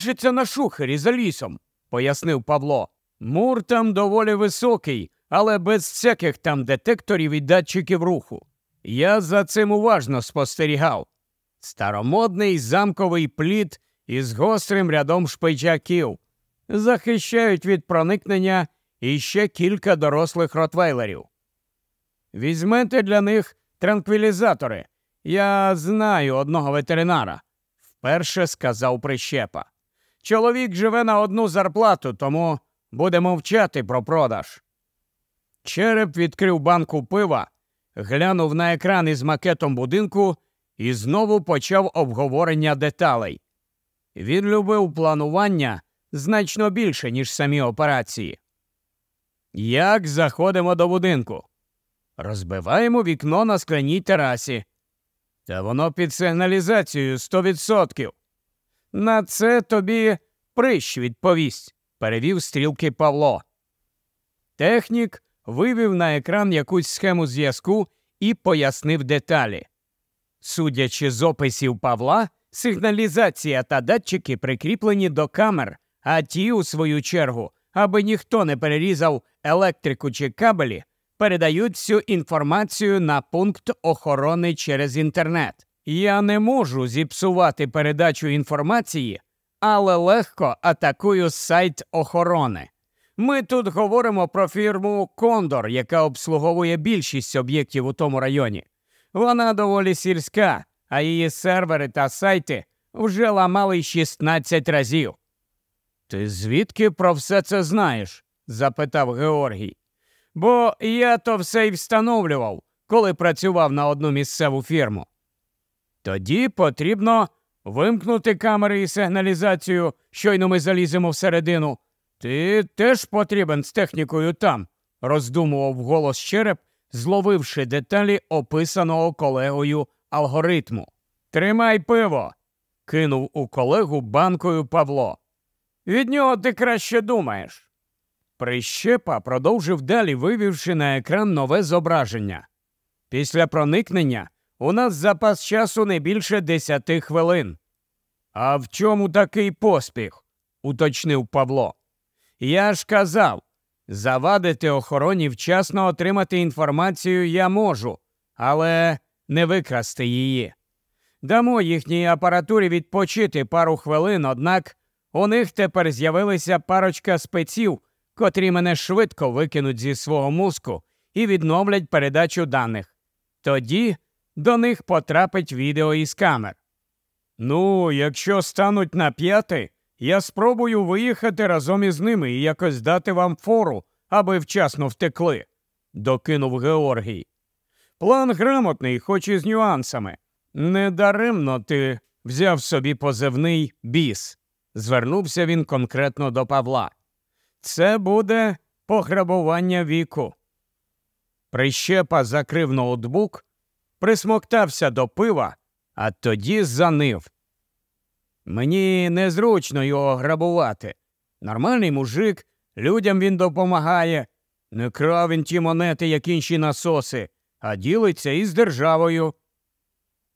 Житься на шухері за лісом, пояснив Павло. Мур там доволі високий, але без всяких там детекторів і датчиків руху. Я за цим уважно спостерігав. Старомодний замковий плід із гострим рядом шпичаків. Захищають від проникнення іще кілька дорослих ротвейлерів. Візьмете для них транквілізатори. Я знаю одного ветеринара, вперше сказав прищепа. Чоловік живе на одну зарплату, тому будемо вчати про продаж. Череп відкрив банку пива, глянув на екран із макетом будинку і знову почав обговорення деталей. Він любив планування значно більше, ніж самі операції. Як заходимо до будинку? Розбиваємо вікно на скляній терасі. Та воно під сигналізацією сто відсотків. На це тобі прищ відповість, перевів стрілки Павло. Технік вивів на екран якусь схему зв'язку і пояснив деталі. Судячи з описів Павла, сигналізація та датчики прикріплені до камер, а ті, у свою чергу, аби ніхто не перерізав електрику чи кабелі, передають всю інформацію на пункт охорони через інтернет. Я не можу зіпсувати передачу інформації, але легко атакую сайт охорони. Ми тут говоримо про фірму Кондор, яка обслуговує більшість об'єктів у тому районі. Вона доволі сільська, а її сервери та сайти вже ламали 16 разів. Ти звідки про все це знаєш? запитав Георгій. Бо я то все й встановлював, коли працював на одну місцеву фірму. Тоді потрібно вимкнути камери і сигналізацію, щойно ми заліземо всередину. Ти теж потрібен з технікою там, роздумував голос череп, зловивши деталі описаного колегою алгоритму. Тримай пиво, кинув у колегу банкою Павло. Від нього ти краще думаєш. Прищепа продовжив далі, вивівши на екран нове зображення. Після проникнення у нас запас часу не більше десяти хвилин. А в чому такий поспіх? уточнив Павло. Я ж казав, завадити охороні вчасно отримати інформацію я можу, але не викрасти її. Дамо їхній апаратурі відпочити пару хвилин, однак у них тепер з'явилися парочка спеців, котрі мене швидко викинуть зі свого мозку і відновлять передачу даних. Тоді до них потрапить відео із камер. Ну, якщо стануть на п'яти, я спробую виїхати разом із ними і якось дати вам фору, аби вчасно втекли, докинув Георгій. План грамотний, хоч і з нюансами. Недаремно ти взяв собі позивний біс. Звернувся він конкретно до Павла. Це буде пограбування віку. Прищепа закрив ноутбук, присмоктався до пива, а тоді занив. Мені незручно його грабувати. Нормальний мужик, людям він допомагає. Не крав він ті монети, як інші насоси, а ділиться із державою.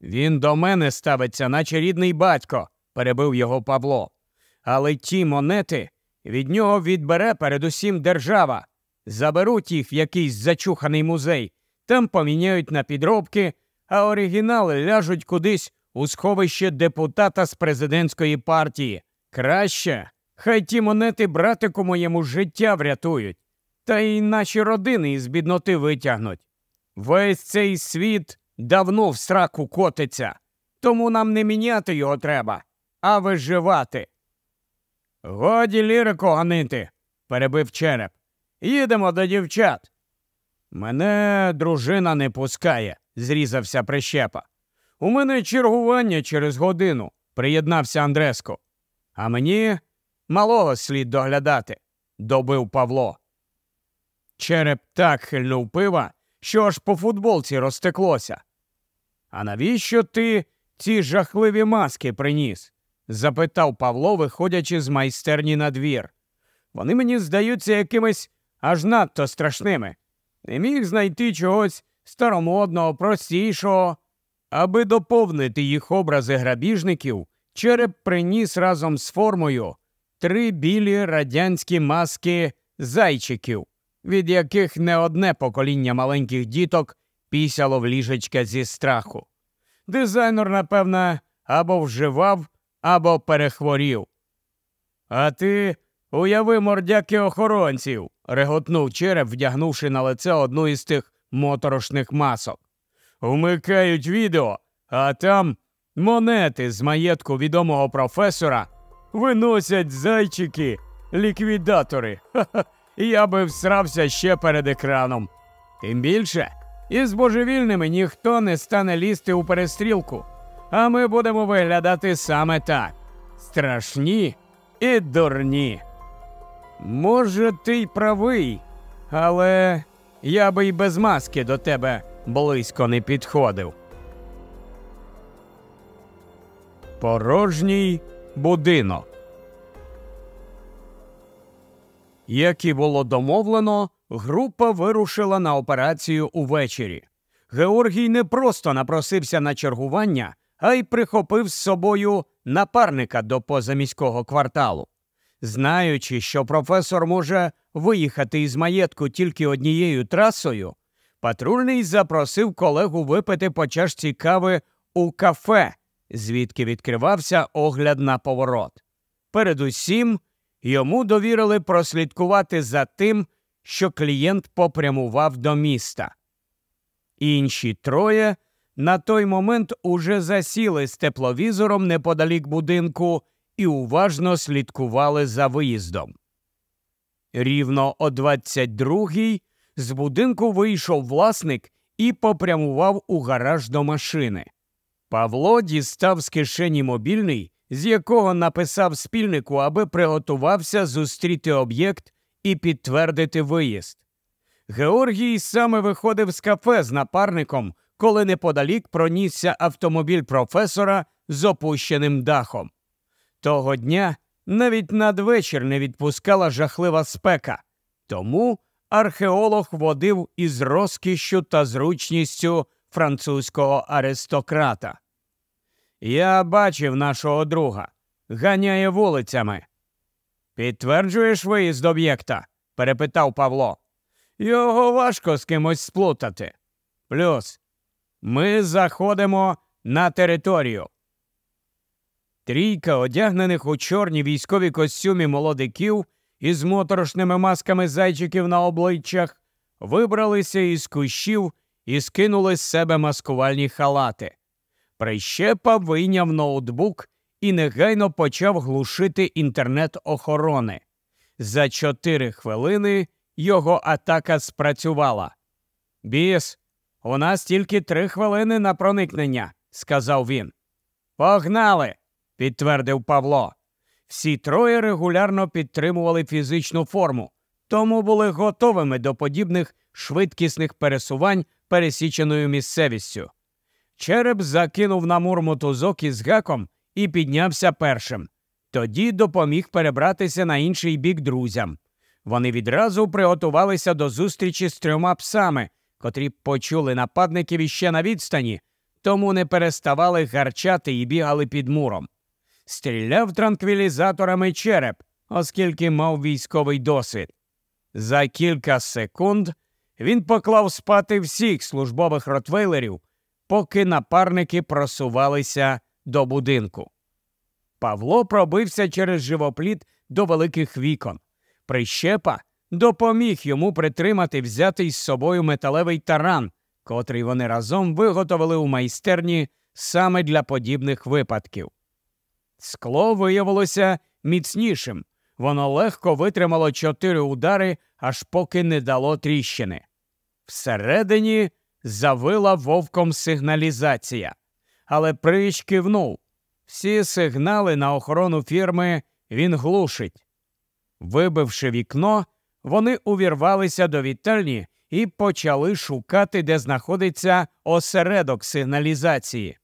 Він до мене ставиться, наче рідний батько, перебив його Павло. Але ті монети від нього відбере передусім держава. Заберуть їх в якийсь зачуханий музей, там поміняють на підробки, а оригінали ляжуть кудись у сховище депутата з президентської партії. Краще, хай ті монети братику моєму життя врятують, та й наші родини із бідноти витягнуть. Весь цей світ давно в сраку котиться, тому нам не міняти його треба, а виживати. Годі лірику ганити, перебив череп. Їдемо до дівчат. Мене дружина не пускає, зрізався прищепа. У мене чергування через годину, приєднався Андреско. А мені малого слід доглядати, добив Павло. Череп так хильнув пива, що аж по футболці розтеклося. А навіщо ти ці жахливі маски приніс? запитав Павло, виходячи з майстерні на двір. Вони мені здаються якимись аж надто страшними. Не міг знайти чогось старомодного, простішого. Аби доповнити їх образи грабіжників, череп приніс разом з формою три білі радянські маски зайчиків, від яких не одне покоління маленьких діток пісяло в ліжечка зі страху. Дизайнер, напевно, або вживав, або перехворів. А ти уяви мордяки охоронців, реготнув череп, вдягнувши на лице одну із тих моторошних масок. Вмикають відео, а там монети з маєтку відомого професора виносять зайчики, ліквідатори. Ха-ха, я би всрався ще перед екраном. Тим більше, із божевільними ніхто не стане лізти у перестрілку, а ми будемо виглядати саме так страшні і дурні. Може, ти й правий, але я би й без маски до тебе близько не підходив. Порожній будинок. Як і було домовлено, група вирушила на операцію увечері. Георгій не просто напросився на чергування, а й прихопив з собою напарника до позаміського кварталу. Знаючи, що професор може виїхати із маєтку тільки однією трасою, патрульний запросив колегу випити по чашці кави у кафе, звідки відкривався огляд на поворот. Передусім, йому довірили прослідкувати за тим, що клієнт попрямував до міста. Інші троє на той момент уже засіли з тепловізором неподалік будинку і уважно слідкували за виїздом. Рівно о 22-й з будинку вийшов власник і попрямував у гараж до машини. Павло дістав з кишені мобільний, з якого написав спільнику, аби приготувався зустріти об'єкт і підтвердити виїзд. Георгій саме виходив з кафе з напарником, коли неподалік пронісся автомобіль професора з опущеним дахом. Того дня навіть надвечір не відпускала жахлива спека, тому археолог водив із розкішшю та зручністю французького аристократа. Я бачив нашого друга, ганяє вулицями. Підтверджуєш виїзд об'єкта? перепитав Павло. Його важко з кимось сплутати. Плюс ми заходимо на територію. Трійка одягнених у чорні військові костюмі молодиків із моторошними масками зайчиків на обличчях вибралися із кущів і скинули з себе маскувальні халати. Прищепа вийняв ноутбук і негайно почав глушити інтернет охорони. За чотири хвилини його атака спрацювала. Біс, у нас тільки три хвилини на проникнення, сказав він. Погнали! Підтвердив Павло. Всі троє регулярно підтримували фізичну форму, тому були готовими до подібних швидкісних пересувань пересіченою місцевістю. Череп закинув на мур мотузок із гаком і піднявся першим. Тоді допоміг перебратися на інший бік друзям. Вони відразу приготувалися до зустрічі з трьома псами, котрі почули нападників іще на відстані, тому не переставали гарчати і бігали під муром. Стріляв транквілізаторами череп, оскільки мав військовий досвід. За кілька секунд він поклав спати всіх службових ротвейлерів, поки напарники просувалися до будинку. Павло пробився через живопліт до великих вікон. Прищепа допоміг йому притримати взятий з собою металевий таран, котрий вони разом виготовили у майстерні саме для подібних випадків. Скло виявилося міцнішим. Воно легко витримало чотири удари, аж поки не дало тріщини. Всередині завила вовком сигналізація, але прич кивнув. Всі сигнали на охорону фірми він глушить. Вибивши вікно, вони увірвалися до вітальні і почали шукати, де знаходиться осередок сигналізації.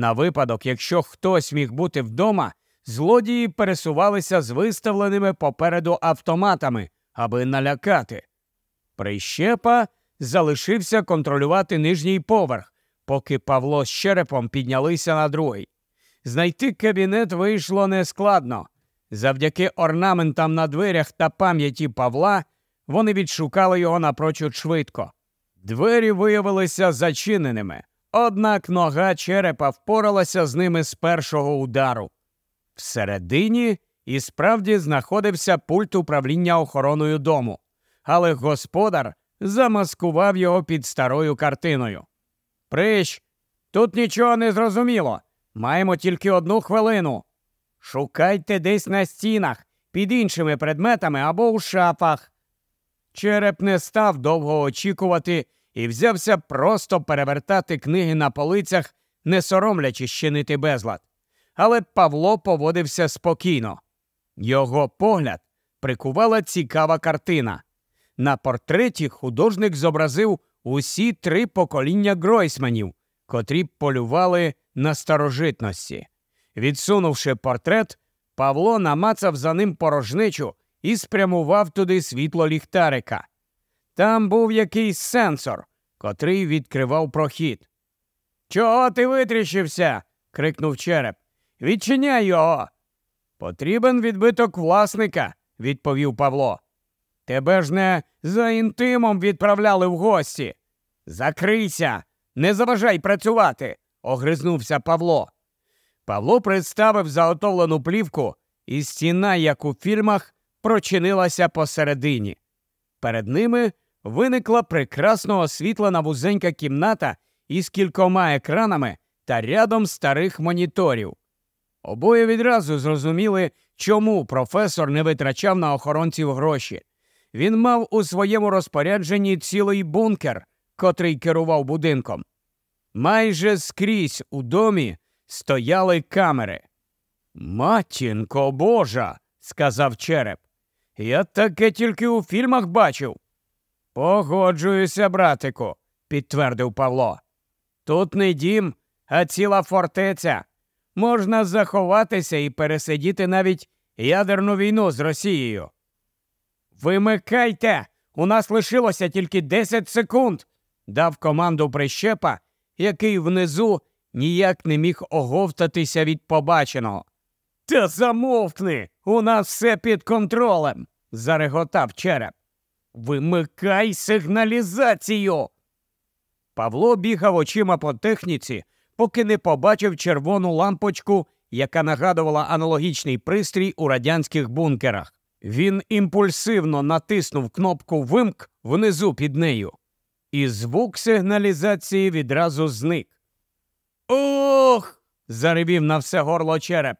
На випадок, якщо хтось міг бути вдома, злодії пересувалися з виставленими попереду автоматами, аби налякати. Прищепа залишився контролювати нижній поверх, поки Павло з черепом піднялися на другий. Знайти кабінет вийшло нескладно. Завдяки орнаментам на дверях та пам'яті Павла вони відшукали його напрочуд швидко. Двері виявилися зачиненими, однак нога черепа впоралася з ними з першого удару. Всередині і справді знаходився пульт управління охороною дому, але господар замаскував його під старою картиною. Прищ, тут нічого не зрозуміло. Маємо тільки одну хвилину. Шукайте десь на стінах, під іншими предметами або у шафах. Череп не став довго очікувати і взявся просто перевертати книги на полицях, не соромлячи щинити безлад. Але Павло поводився спокійно. Його погляд прикувала цікава картина. На портреті художник зобразив усі три покоління Гройсманів, котрі полювали на старожитності. Відсунувши портрет, Павло намацав за ним порожничу і спрямував туди світло ліхтарика. Там був якийсь сенсор, котрий відкривав прохід. Чого ти витріщився? крикнув череп. Відчиняй його. Потрібен відбиток власника, відповів Павло. Тебе ж не за інтимом відправляли в гості. Закрийся, не заважай працювати, огризнувся Павло. Павло представив заготовлену плівку, і стіна, як у фільмах, прочинилася посередині. Перед ними виникла прекрасно освітлена вузенька кімната із кількома екранами та рядом старих моніторів. Обоє відразу зрозуміли, чому професор не витрачав на охоронців гроші. Він мав у своєму розпорядженні цілий бункер, котрий керував будинком. Майже скрізь у домі стояли камери. Матінко Божа, сказав череп. Я таке тільки у фільмах бачив. Погоджуюся, братику, підтвердив Павло. Тут не дім, а ціла фортеця. Можна заховатися і пересидіти навіть ядерну війну з Росією. Вимикайте! У нас лишилося тільки 10 секунд, дав команду прищепа, який внизу ніяк не міг оговтатися від побаченого. Та замовкни, у нас все під контролем, зареготав череп. Вимикай сигналізацію. Павло бігав очима по техніці, поки не побачив червону лампочку, яка нагадувала аналогічний пристрій у радянських бункерах. Він імпульсивно натиснув кнопку Вимк внизу під нею, і звук сигналізації відразу зник. Ох. заревів на все горло череп.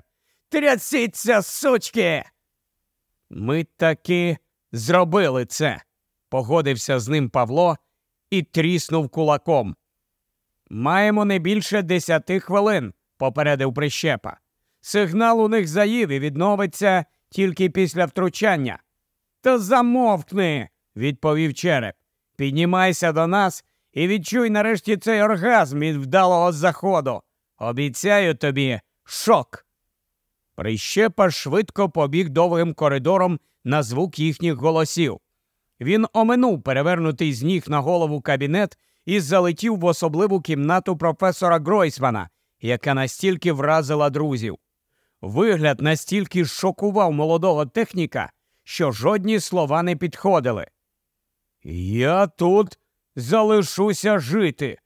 Трясіться, сучки. Ми таки зробили це, погодився з ним Павло і тріснув кулаком. Маємо не більше десяти хвилин, попередив прищепа. Сигнал у них заїв і відновиться тільки після втручання. Та замовкни, відповів череп. Піднімайся до нас і відчуй нарешті цей оргазм від вдалого заходу. Обіцяю тобі шок. Прищепа швидко побіг довгим коридором на звук їхніх голосів. Він оминув перевернутий з ніг на голову кабінет і залетів в особливу кімнату професора Гройсмана, яка настільки вразила друзів. Вигляд настільки шокував молодого техніка, що жодні слова не підходили. Я тут залишуся жити,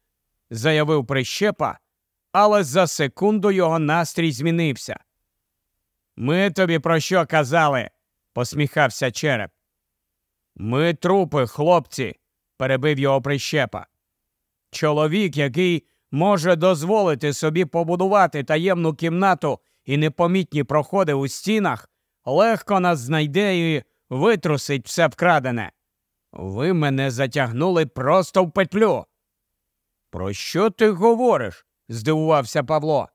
заявив прищепа, але за секунду його настрій змінився. Ми тобі про що казали? Посміхався череп. Ми трупи, хлопці, перебив його прищепа. Чоловік, який може дозволити собі побудувати таємну кімнату і непомітні проходи у стінах, легко нас знайде і витрусить все вкрадене. Ви мене затягнули просто в петлю. Про що ти говориш? здивувався Павло.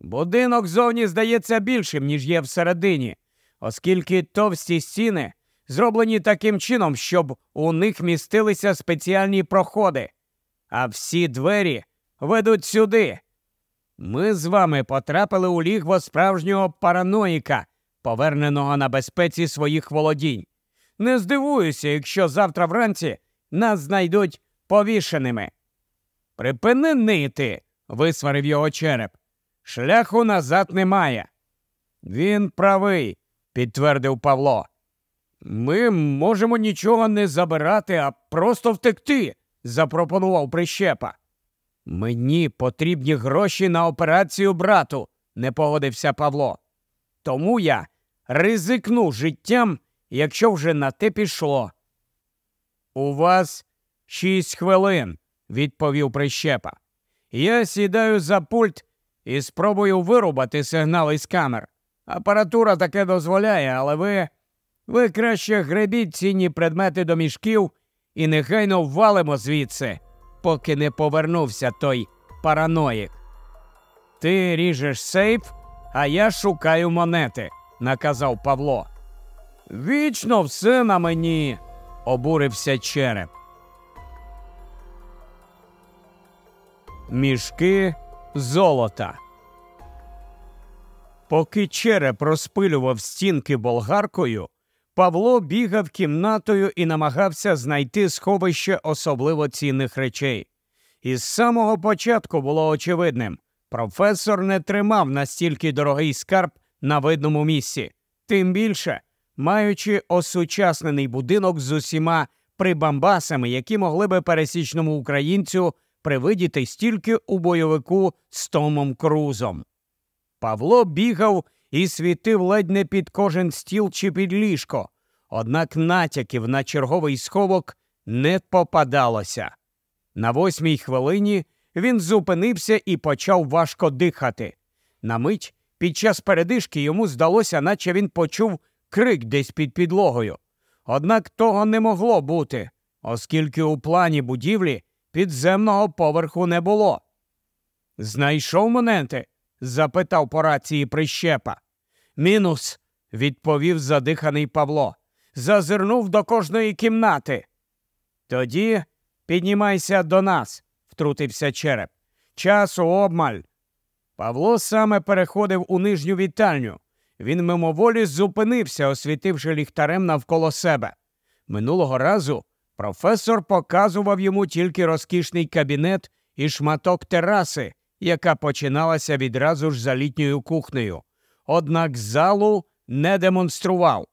Будинок зовні здається більшим, ніж є всередині, оскільки товсті стіни зроблені таким чином, щоб у них містилися спеціальні проходи, а всі двері ведуть сюди. Ми з вами потрапили у лігво справжнього параноїка, поверненого на безпеці своїх володінь. Не здивуюся, якщо завтра вранці нас знайдуть повішеними. Припини нити, висварив його череп. Шляху назад немає. Він правий, підтвердив Павло. Ми можемо нічого не забирати, а просто втекти, запропонував прищепа. Мені потрібні гроші на операцію брату, не погодився Павло. Тому я ризикну життям, якщо вже на те пішло. У вас шість хвилин, відповів прищепа. Я сідаю за пульт і спробую вирубати сигнал із камер. Апаратура таке дозволяє, але ви. Ви краще гребіть цінні предмети до мішків і нехайно валимо звідси, поки не повернувся той параноїк. Ти ріжеш сейф, а я шукаю монети, наказав Павло. Вічно все на мені, обурився череп. Мішки золота. Поки череп розпилював стінки болгаркою, Павло бігав кімнатою і намагався знайти сховище особливо цінних речей. Із самого початку було очевидним професор не тримав настільки дорогий скарб на видному місці, тим більше маючи осучаснений будинок з усіма прибамбасами, які могли би пересічному українцю привидіти стільки у бойовику з Томом Крузом. Павло бігав і світив ледь не під кожен стіл чи під ліжко, однак натяків на черговий сховок не попадалося. На восьмій хвилині він зупинився і почав важко дихати. На мить під час передишки йому здалося, наче він почув крик десь під підлогою. Однак того не могло бути, оскільки у плані будівлі підземного поверху не було. Знайшов монети? Запитав по рації прищепа. Мінус, відповів задиханий Павло. Зазирнув до кожної кімнати. Тоді піднімайся до нас, втрутився череп. Часу обмаль. Павло саме переходив у нижню вітальню. Він мимоволі зупинився, освітивши ліхтарем навколо себе. Минулого разу професор показував йому тільки розкішний кабінет і шматок тераси, яка починалася відразу ж за літньою кухнею. Однак залу не демонстрував.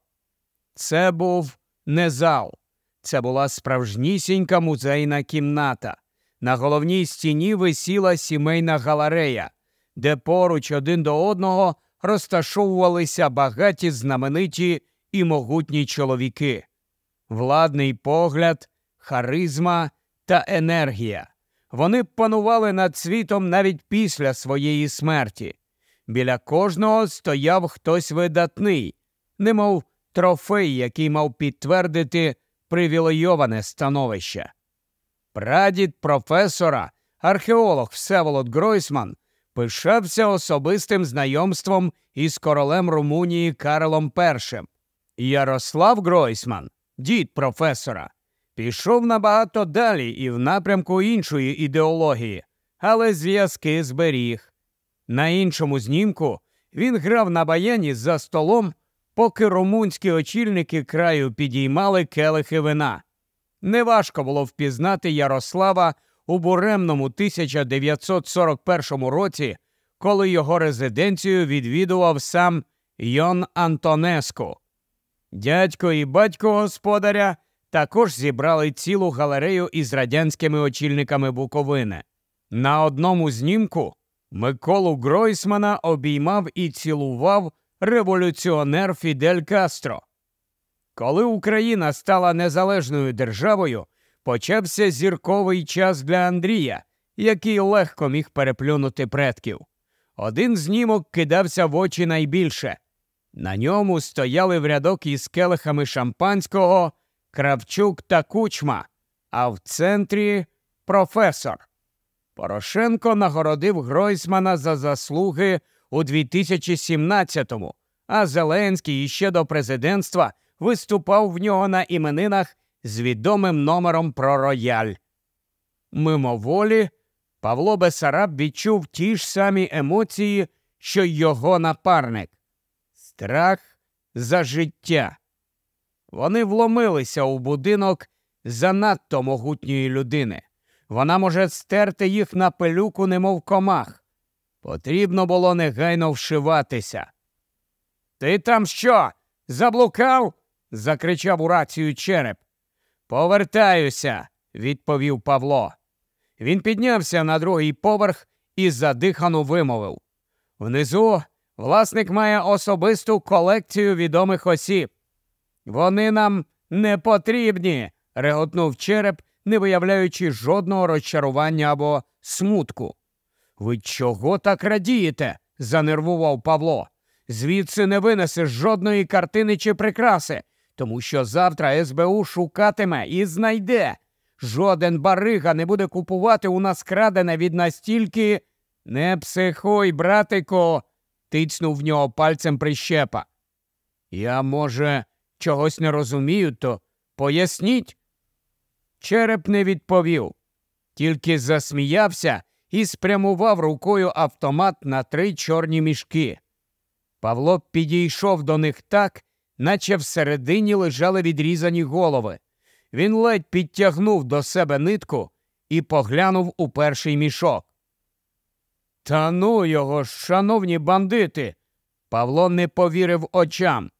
Це був не зал, це була справжнісінька музейна кімната. На головній стіні висіла сімейна галерея, де поруч один до одного розташовувалися багаті знамениті і могутні чоловіки. Владний погляд, харизма та енергія. Вони панували над світом навіть після своєї смерті. Біля кожного стояв хтось видатний, немов трофей, який мав підтвердити привілейоване становище. Прадід професора, археолог Всеволод Гройсман, пишався особистим знайомством із королем Румунії Карлом І. Ярослав Гройсман, дід професора, пішов набагато далі і в напрямку іншої ідеології, але зв'язки зберіг. На іншому знімку він грав на баяні за столом, поки румунські очільники краю підіймали келихи вина. Неважко було впізнати Ярослава у буремному 1941 році, коли його резиденцію відвідував сам Йон Антонеску. Дядько і батько господаря також зібрали цілу галерею із радянськими очільниками Буковини. На одному знімку Миколу Гройсмана обіймав і цілував революціонер Фідель Кастро. Коли Україна стала незалежною державою, почався зірковий час для Андрія, який легко міг переплюнути предків. Один знімок кидався в очі найбільше. На ньому стояли в рядок із келихами шампанського Кравчук та Кучма, а в центрі професор. Порошенко нагородив Гройсмана за заслуги у 2017-му, а Зеленський іще до президентства виступав в нього на іменинах з відомим номером про рояль. Мимоволі Павло Бесараб відчув ті ж самі емоції, що й його напарник страх за життя. Вони вломилися у будинок занадто могутньої людини. Вона може стерти їх на пилюку, немов комах. Потрібно було негайно вшиватися. Ти там що? Заблукав? закричав у рацію череп. Повертаюся, відповів Павло. Він піднявся на другий поверх і задихано вимовив. Внизу власник має особисту колекцію відомих осіб. Вони нам не потрібні, реготнув череп, не виявляючи жодного розчарування або смутку. Ви чого так радієте? занервував Павло. Звідси не винесеш жодної картини чи прикраси, тому що завтра СБУ шукатиме і знайде. Жоден барига не буде купувати у нас крадене від настільки. Не психуй, братику, тицнув в нього пальцем прищепа. Я, може, чогось не розумію, то поясніть. Череп не відповів, тільки засміявся і спрямував рукою автомат на три чорні мішки. Павло підійшов до них так, наче всередині лежали відрізані голови. Він ледь підтягнув до себе нитку і поглянув у перший мішок. Та ну його, шановні бандити. Павло не повірив очам.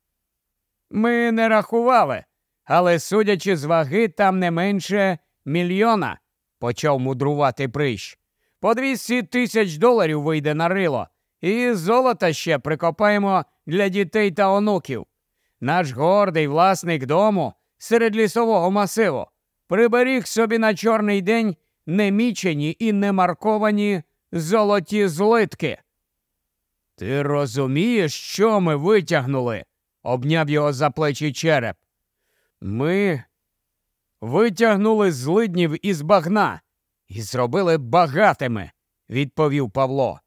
Ми не рахували, але, судячи з ваги, там не менше мільйона, почав мудрувати прищ. По 200 тисяч доларів вийде на рило, і золота ще прикопаємо для дітей та онуків. Наш гордий власник дому серед лісового масиву приберіг собі на чорний день немічені і немарковані золоті злитки. Ти розумієш, що ми витягнули? Обняв його за плечі череп. Ми витягнули злиднів із багна і зробили багатими, відповів Павло.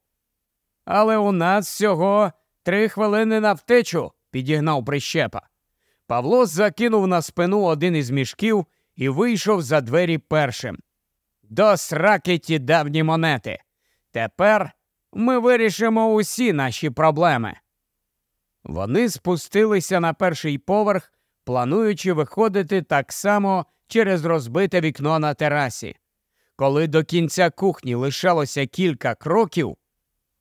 Але у нас всього три хвилини на втечу, підігнав прищепа. Павло закинув на спину один із мішків і вийшов за двері першим. До сраки ті давні монети. Тепер ми вирішимо усі наші проблеми. Вони спустилися на перший поверх, плануючи виходити так само через розбите вікно на терасі. Коли до кінця кухні лишалося кілька кроків,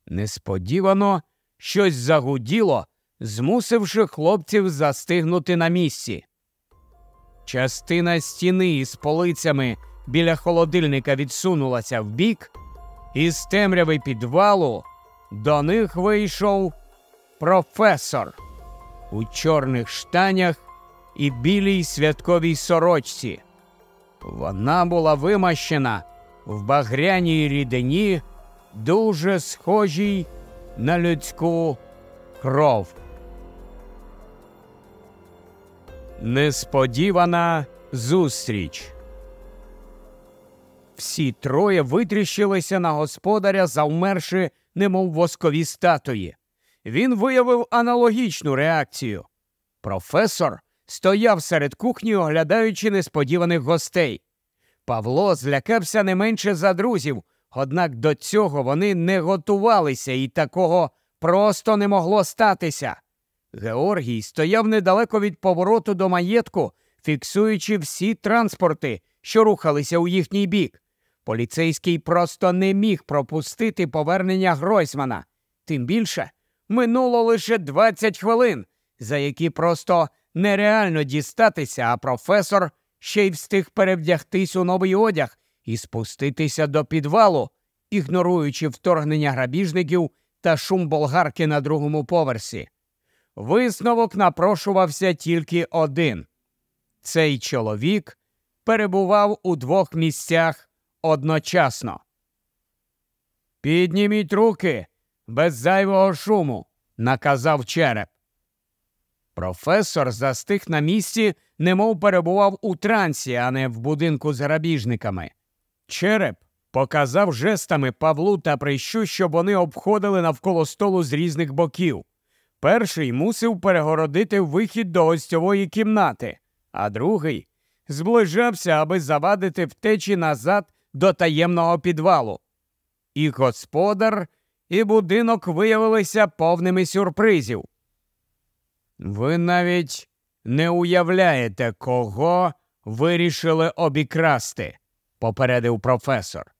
несподівано щось загуділо, змусивши хлопців застигнути на місці. Частина стіни із полицями біля холодильника відсунулася вбік, і з темряви підвалу до них вийшов професор у чорних штанях і білій святковій сорочці. Вона була вимащена в багряній рідині, дуже схожій на людську кров. Несподівана зустріч. Всі троє витріщилися на господаря, завмерши, немов воскові статуї. Він виявив аналогічну реакцію. Професор стояв серед кухні, оглядаючи несподіваних гостей. Павло злякався не менше за друзів, однак до цього вони не готувалися і такого просто не могло статися. Георгій стояв недалеко від повороту до маєтку, фіксуючи всі транспорти, що рухалися у їхній бік. Поліцейський просто не міг пропустити повернення Гройсмана. Тим більше минуло лише 20 хвилин, за які просто нереально дістатися, а професор ще й встиг перевдягтись у новий одяг і спуститися до підвалу, ігноруючи вторгнення грабіжників та шум болгарки на другому поверсі. Висновок напрошувався тільки один цей чоловік перебував у двох місцях одночасно. Підніміть руки без зайвого шуму, наказав череп. Професор застиг на місці, немов перебував у трансі, а не в будинку з грабіжниками. Череп показав жестами Павлу та прищу, щоб вони обходили навколо столу з різних боків. Перший мусив перегородити вихід до гостьової кімнати, а другий зближався, аби завадити втечі назад до таємного підвалу. І господар, і будинок виявилися повними сюрпризів. Ви навіть не уявляєте, кого вирішили обікрасти, попередив професор.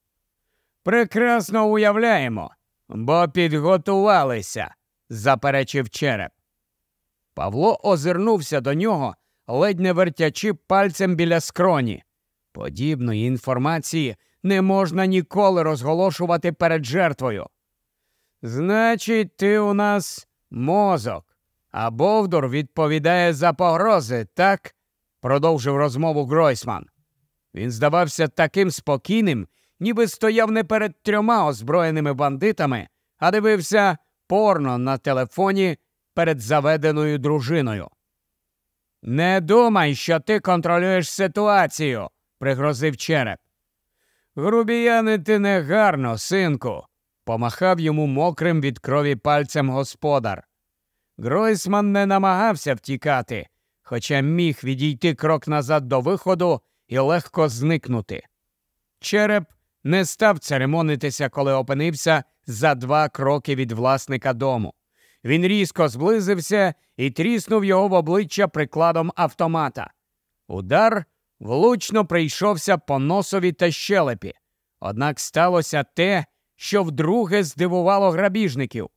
Прекрасно уявляємо. Бо підготувалися, заперечив череп. Павло озирнувся до нього, ледь не вертячи пальцем біля скроні. Подібної інформації не можна ніколи розголошувати перед жертвою. Значить, ти у нас мозок, а Бовдур відповідає за погрози, так? продовжив розмову Гройсман. Він здавався таким спокійним, ніби стояв не перед трьома озброєними бандитами, а дивився порно на телефоні перед заведеною дружиною. Не думай, що ти контролюєш ситуацію, пригрозив череп. Грубіянити негарно, синку, помахав йому мокрим від крові пальцем господар. Гройсман не намагався втікати, хоча міг відійти крок назад до виходу і легко зникнути. Череп не став церемонитися, коли опинився за два кроки від власника дому. Він різко зблизився і тріснув його в обличчя прикладом автомата. Удар влучно прийшовся по носові та щелепі. Однак сталося те, що вдруге здивувало грабіжників.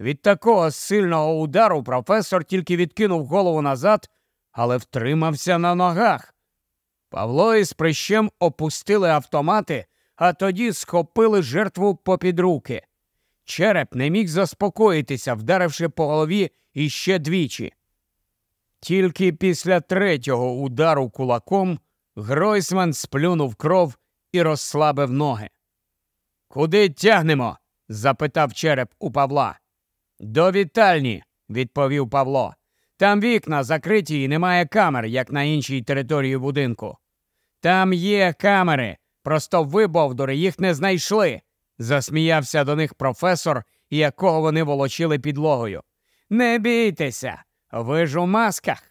Від такого сильного удару професор тільки відкинув голову назад, але втримався на ногах. Павло із прищем опустили автомати, а тоді схопили жертву попід руки. Череп не міг заспокоїтися, вдаривши по голові іще двічі. Тільки після третього удару кулаком Гройсман сплюнув кров і розслабив ноги. Куди тягнемо? запитав череп у Павла. До вітальні, відповів Павло. Там вікна закриті і немає камер, як на іншій території будинку. Там є камери, просто ви, бовдури, їх не знайшли, засміявся до них професор, якого вони волочили підлогою. Не бійтеся, ви ж у масках.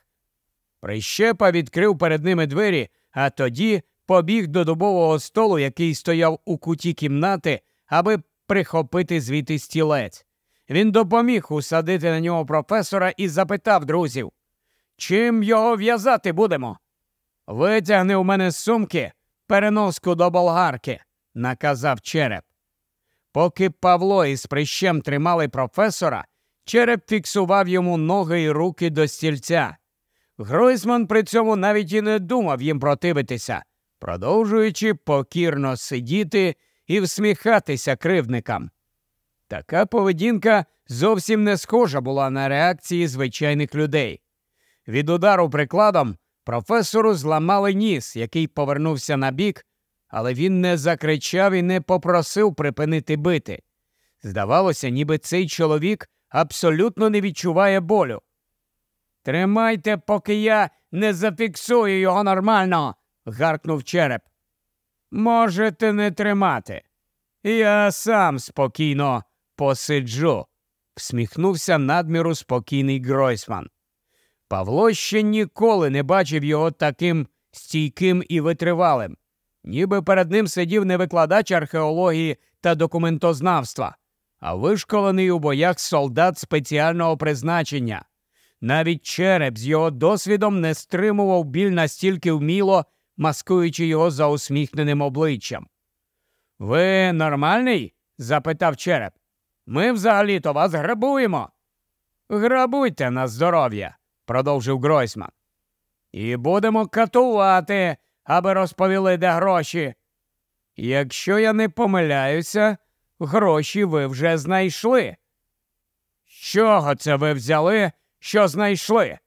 Прищепа відкрив перед ними двері, а тоді побіг до дубового столу, який стояв у куті кімнати, аби прихопити звідти стілець. Він допоміг усадити на нього професора і запитав друзів, чим його в'язати будемо? Витягни у мене з сумки переноску до болгарки, наказав череп. Поки Павло із прищем тримали професора, череп фіксував йому ноги і руки до стільця. Гройсман при цьому навіть і не думав їм противитися, продовжуючи покірно сидіти і всміхатися кривдникам. Така поведінка зовсім не схожа була на реакції звичайних людей. Від удару прикладом професору зламали ніс, який повернувся на бік, але він не закричав і не попросив припинити бити. Здавалося, ніби цей чоловік абсолютно не відчуває болю. Тримайте, поки я не зафіксую його нормально, гаркнув череп. Можете не тримати. Я сам спокійно посиджу, всміхнувся надміру спокійний Гройсман. Павло ще ніколи не бачив його таким стійким і витривалим, ніби перед ним сидів не викладач археології та документознавства, а вишколений у боях солдат спеціального призначення. Навіть череп з його досвідом не стримував біль настільки вміло, маскуючи його за усміхненим обличчям. Ви нормальний? запитав череп. Ми взагалі-то вас грабуємо. Грабуйте на здоров'я, продовжив Гройсман. І будемо катувати, аби розповіли, де гроші. Якщо я не помиляюся, гроші ви вже знайшли. З чого це ви взяли, що знайшли?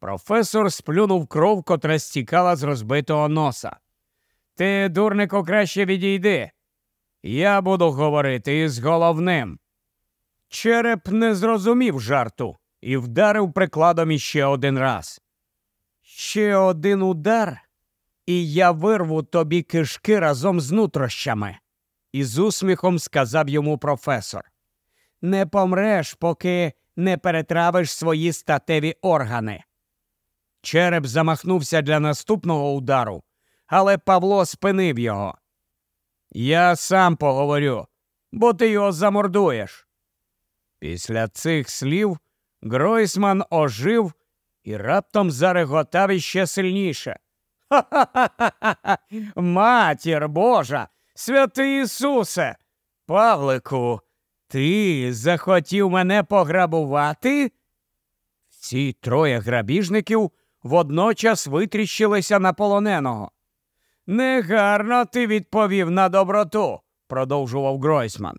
Професор сплюнув кров, котра стікала з розбитого носа. Ти, дурнику, краще відійди. Я буду говорити із головним. Череп не зрозумів жарту і вдарив прикладом іще один раз. Ще один удар, і я вирву тобі кишки разом з нутрощами, із усміхом сказав йому професор. Не помреш, поки не перетравиш свої статеві органи. Череп замахнувся для наступного удару, але Павло спинив його. Я сам поговорю, бо ти його замордуєш. Після цих слів Гройсман ожив і раптом зареготав іще сильніше. Ха-ха-ха! Матір Божа, святий Ісусе! Павлику, Ти захотів мене пограбувати? Всі троє грабіжників водночас витріщилися на полоненого. Негарно ти відповів на доброту, продовжував Гройсман.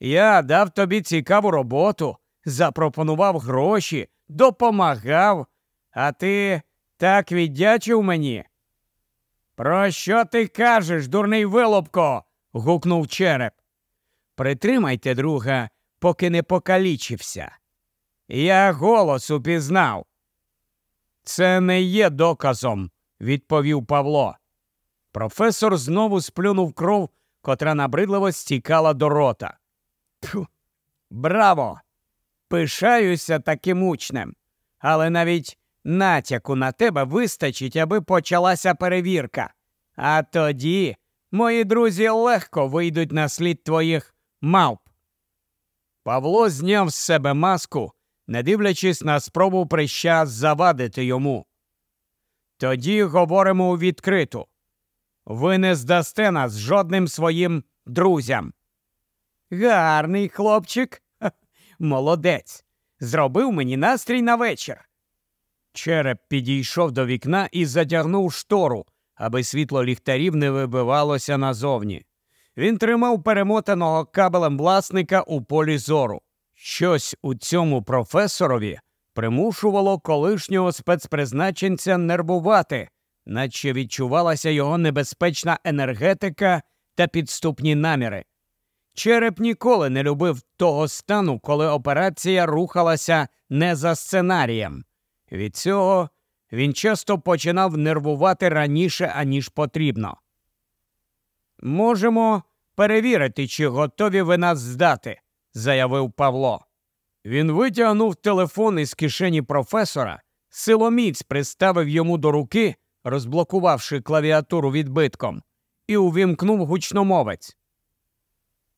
Я дав тобі цікаву роботу, запропонував гроші, допомагав, а ти так віддячив мені. Про що ти кажеш, дурний вилупко? гукнув череп. Притримайте, друга, поки не покалічився. Я голос упізнав. Це не є доказом, відповів Павло. Професор знову сплюнув кров, котра набридливо стікала до рота. Пфу, Браво! Пишаюся таким учнем, але навіть натяку на тебе вистачить, аби почалася перевірка. А тоді мої друзі легко вийдуть на слід твоїх мавп. Павло зняв з себе маску, не дивлячись на спробу прища завадити йому. Тоді говоримо відкриту. Ви не здасте нас жодним своїм друзям. Гарний хлопчик, молодець. Зробив мені настрій на вечір. Череп підійшов до вікна і затягнув штору, аби світло ліхтарів не вибивалося назовні. Він тримав перемотаного кабелем власника у полі зору. Щось у цьому професорові примушувало колишнього спецпризначенця нервувати, наче відчувалася його небезпечна енергетика та підступні наміри. Череп ніколи не любив того стану, коли операція рухалася не за сценарієм. Від цього він часто починав нервувати раніше, аніж потрібно. Можемо перевірити, чи готові ви нас здати, заявив Павло. Він витягнув телефон із кишені професора, силоміць приставив йому до руки, розблокувавши клавіатуру відбитком, і увімкнув гучномовець.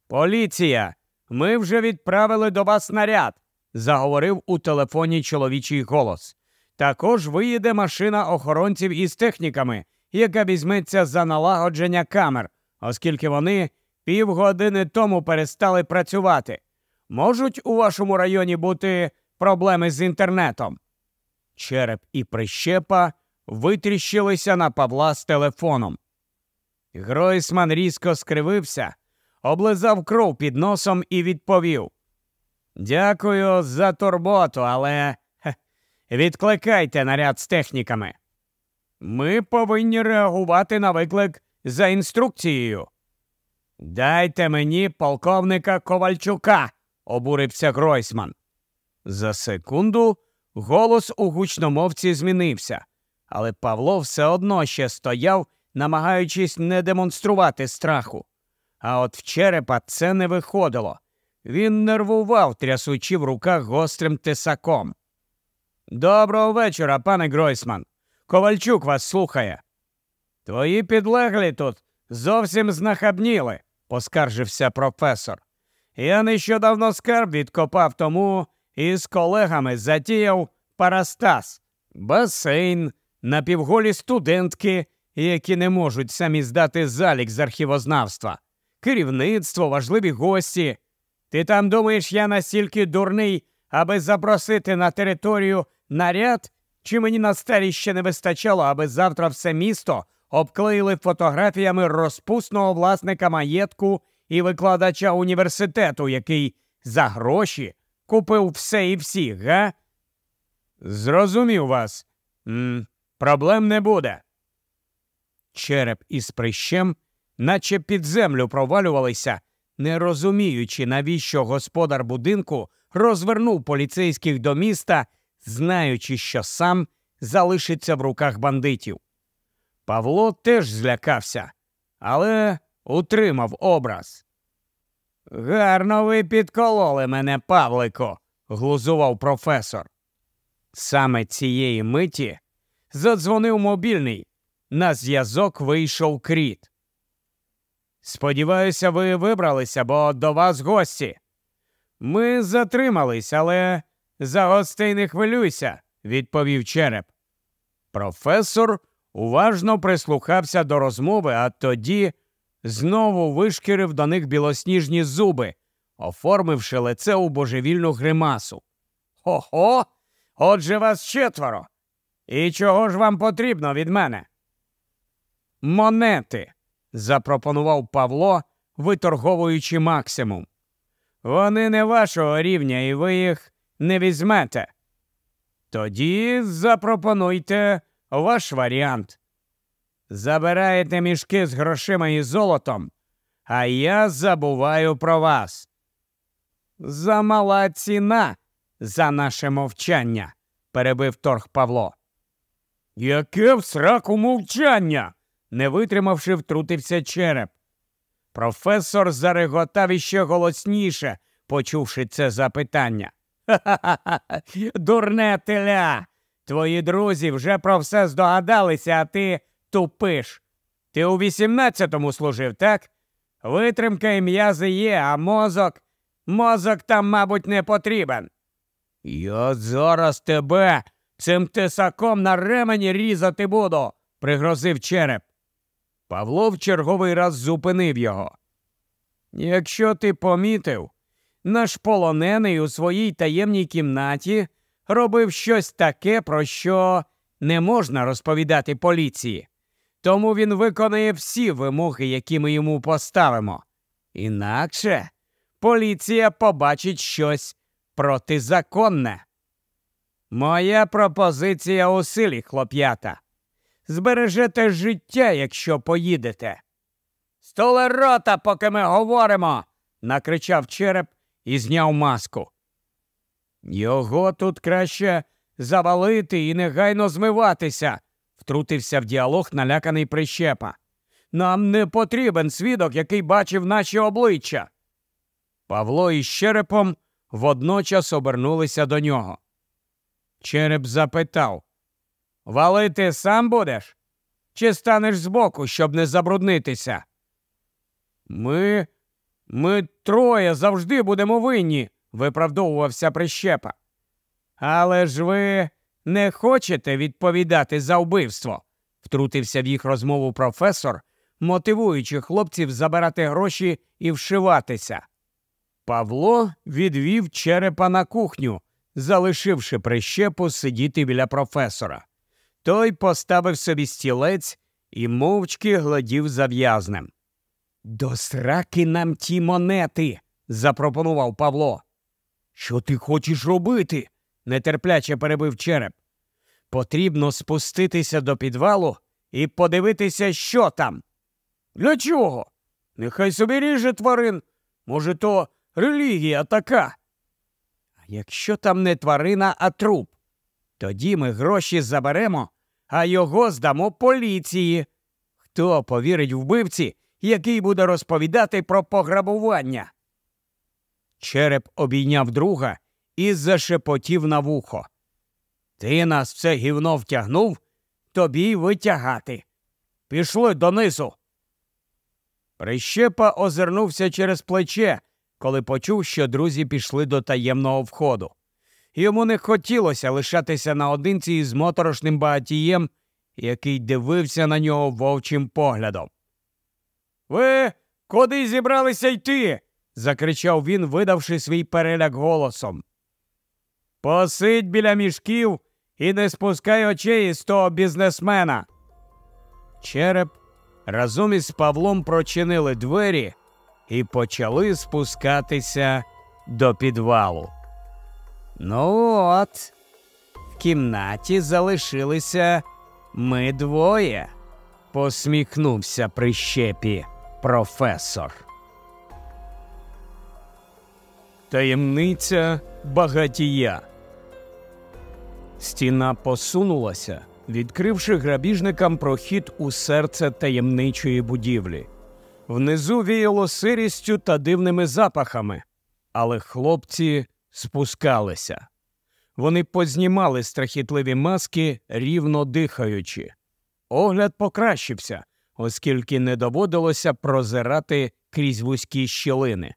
Поліція, ми вже відправили до вас наряд, заговорив у телефоні чоловічий голос. Також виїде машина охоронців із техніками, яка візьметься за налагодження камер, оскільки вони півгодини тому перестали працювати. Можуть у вашому районі бути проблеми з інтернетом? Череп і прищепа витріщилися на Павла з телефоном. Гройсман різко скривився, облизав кров під носом і відповів: Дякую за турботу, але хе, відкликайте наряд з техніками. Ми повинні реагувати на виклик за інструкцією. Дайте мені полковника Ковальчука, обурився Гройсман. За секунду голос у гучномовці змінився, але Павло все одно ще стояв, намагаючись не демонструвати страху. А от в черепа це не виходило. Він нервував, трясучи в руках гострим тисаком. Доброго вечора, пане Гройсман. Ковальчук вас слухає. Твої підлеглі тут зовсім знахабніли, поскаржився професор. Я нещодавно скарб відкопав тому і з колегами затіяв парастас, басейн, напівголі студентки, які не можуть самі здати залік з архівознавства, керівництво, важливі гості. Ти там думаєш, я настільки дурний, аби запросити на територію наряд, чи мені на старі ще не вистачало, аби завтра все місто обклеїли фотографіями розпусного власника маєтку і викладача університету, який за гроші купив все і всіх, га? Зрозумів вас. М проблем не буде. Череп із прищем, наче під землю провалювалися, не розуміючи, навіщо господар будинку розвернув поліцейських до міста, знаючи, що сам залишиться в руках бандитів. Павло теж злякався, але утримав образ. Гарно ви підкололи мене, Павлико, глузував професор. Саме цієї миті задзвонив мобільний. На зв'язок вийшов кріт. Сподіваюся, ви вибралися, бо до вас гості. Ми затримались, але за гостей не хвилюйся, відповів череп. Професор уважно прислухався до розмови, а тоді знову вишкірив до них білосніжні зуби, оформивши лице у божевільну гримасу. Хо-хо, отже вас четверо. І чого ж вам потрібно від мене? Монети, запропонував Павло, виторговуючи максимум. Вони не вашого рівня, і ви їх не візьмете. Тоді запропонуйте ваш варіант. Забираєте мішки з грошима і золотом, а я забуваю про вас. Замала ціна за наше мовчання, перебив торг Павло. Яке в сраку мовчання? не витримавши, втрутився череп. Професор зареготав іще голосніше, почувши це запитання. Ха-ха-ха, дурне теля. Твої друзі вже про все здогадалися, а ти тупиш. Ти у вісімнадцятому служив, так? Витримка і м'язи є, а мозок. Мозок там, мабуть, не потрібен. Я зараз тебе цим тисаком на ремені різати буду, пригрозив череп. Павло в черговий раз зупинив його. Якщо ти помітив, наш полонений у своїй таємній кімнаті робив щось таке, про що не можна розповідати поліції. Тому він виконає всі вимоги, які ми йому поставимо. Інакше поліція побачить щось протизаконне. Моя пропозиція у силі, хлоп'ята. Збережете життя, якщо поїдете. Столе рота, поки ми говоримо, накричав череп і зняв маску. Його тут краще завалити і негайно змиватися, втрутився в діалог наляканий прищепа. Нам не потрібен свідок, який бачив наші обличчя. Павло із черепом водночас обернулися до нього. Череп запитав Валити сам будеш? Чи станеш збоку, щоб не забруднитися? Ми ми троє завжди будемо винні, виправдовувався прищепа. Але ж ви не хочете відповідати за вбивство, втрутився в їх розмову професор, мотивуючи хлопців забирати гроші і вшиватися. Павло відвів черепа на кухню, залишивши прищепу сидіти біля професора. Той поставив собі стілець і мовчки гладів за в'язнем. До сраки нам ті монети, запропонував Павло. Що ти хочеш робити? нетерпляче перебив череп. Потрібно спуститися до підвалу і подивитися, що там. Для чого? Нехай собі ріже тварин. Може, то релігія така. А якщо там не тварина, а труп, тоді ми гроші заберемо, а його здамо поліції. Хто повірить вбивці, який буде розповідати про пограбування? Череп обійняв друга і зашепотів на вухо. Ти нас все гівно втягнув, тобі витягати. Пішли донизу. Прищепа озирнувся через плече, коли почув, що друзі пішли до таємного входу. Йому не хотілося лишатися наодинці із моторошним багатієм, який дивився на нього вовчим поглядом. Ви куди зібралися йти? Закричав він, видавши свій переляк голосом. Посидь біля мішків і не спускай очей із того бізнесмена. Череп разом із Павлом прочинили двері і почали спускатися до підвалу. Ну от, в кімнаті залишилися ми двоє, посміхнувся при щепі професор. Таємниця багатія. Стіна посунулася, відкривши грабіжникам прохід у серце таємничої будівлі. Внизу віяло сирістю та дивними запахами, але хлопці спускалися. Вони познімали страхітливі маски, рівно дихаючи. Огляд покращився, оскільки не доводилося прозирати крізь вузькі щілини.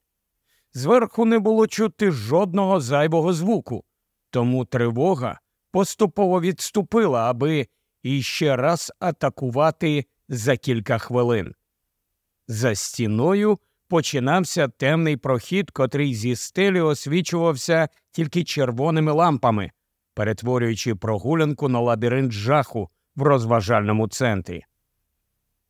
Зверху не було чути жодного зайвого звуку, тому тривога поступово відступила, аби іще раз атакувати за кілька хвилин. За стіною починався темний прохід, котрий зі стелі освічувався тільки червоними лампами, перетворюючи прогулянку на лабіринт жаху в розважальному центрі.